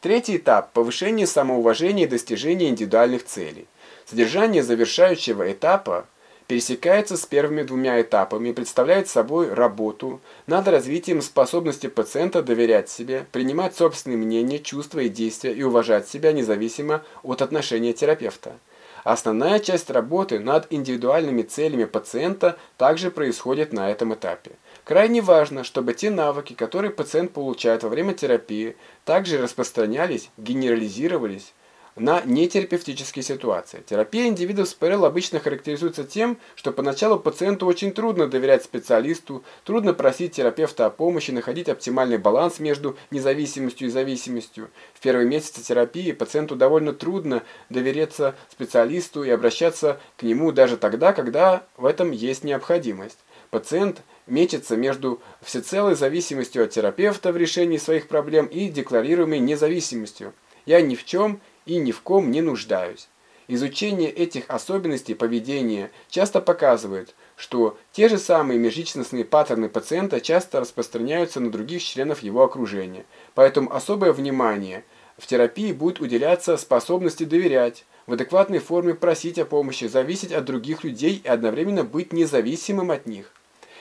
Третий этап – повышение самоуважения и достижение индивидуальных целей. Содержание завершающего этапа пересекается с первыми двумя этапами и представляет собой работу над развитием способности пациента доверять себе, принимать собственные мнения, чувства и действия и уважать себя независимо от отношения терапевта. Основная часть работы над индивидуальными целями пациента также происходит на этом этапе. Крайне важно, чтобы те навыки, которые пациент получает во время терапии, также распространялись, генерализировались на нетерапевтические ситуации. Терапия индивидов с ПРЛ обычно характеризуется тем, что поначалу пациенту очень трудно доверять специалисту, трудно просить терапевта о помощи, находить оптимальный баланс между независимостью и зависимостью. В первые месяцы терапии пациенту довольно трудно довериться специалисту и обращаться к нему даже тогда, когда в этом есть необходимость. Пациент мечется между всецелой зависимостью от терапевта в решении своих проблем и декларируемой независимостью. Я ни в чем и ни в ком не нуждаюсь. Изучение этих особенностей поведения часто показывает, что те же самые межличностные паттерны пациента часто распространяются на других членов его окружения. Поэтому особое внимание в терапии будет уделяться способности доверять, в адекватной форме просить о помощи, зависеть от других людей и одновременно быть независимым от них.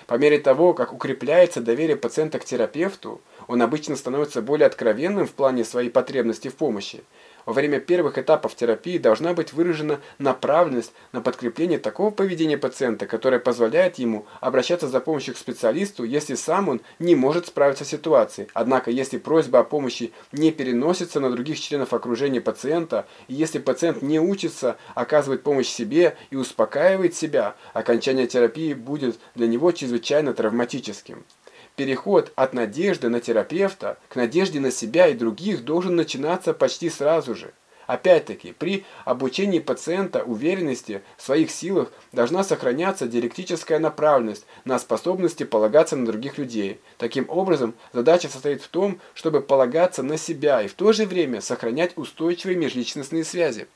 По мере того, как укрепляется доверие пациента к терапевту, он обычно становится более откровенным в плане своей потребности в помощи. Во время первых этапов терапии должна быть выражена направленность на подкрепление такого поведения пациента, которое позволяет ему обращаться за помощью к специалисту, если сам он не может справиться с ситуацией. Однако, если просьба о помощи не переносится на других членов окружения пациента, и если пациент не учится оказывать помощь себе и успокаивает себя, окончание терапии будет для него чрезвычайно травматическим. Переход от надежды на терапевта к надежде на себя и других должен начинаться почти сразу же. Опять-таки, при обучении пациента уверенности в своих силах должна сохраняться диалектическая направленность на способности полагаться на других людей. Таким образом, задача состоит в том, чтобы полагаться на себя и в то же время сохранять устойчивые межличностные связи.